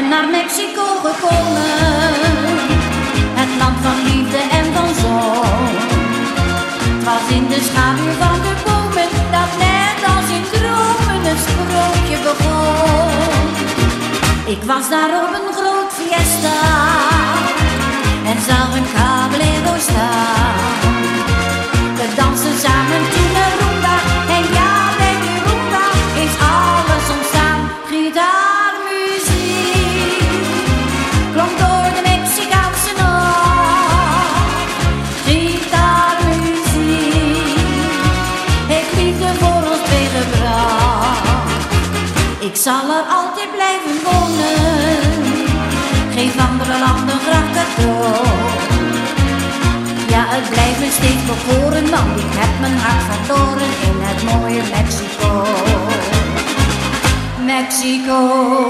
naar Mexico gekomen, het land van liefde en van zon. Het was in de schaduw van de bomen dat net als in dromen een sprookje begon. Ik was daar op een groot fiesta zal er altijd blijven wonen, geef andere landen graag cadeau. Ja, het blijft me steeds bekoren, want ik heb mijn hart verloren in het mooie Mexico. Mexico, Mexico.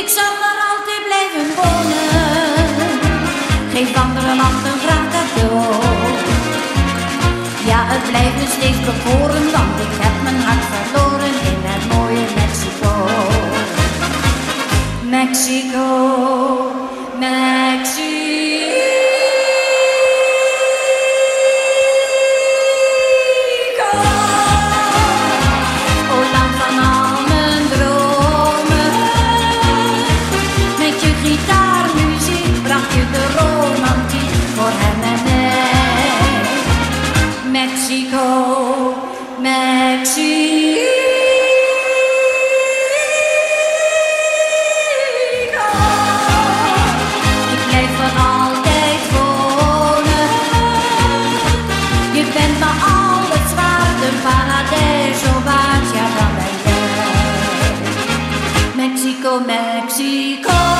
Ik zal er altijd blijven wonen, geef andere landen graag cadeau. Ja, het blijft me steeds bekoren, Mexico, Mexico. Ik blijf er altijd wonen. Je bent maar al het zwaarte paradijs, zo waard, ja, dan ben. Mexico, Mexico.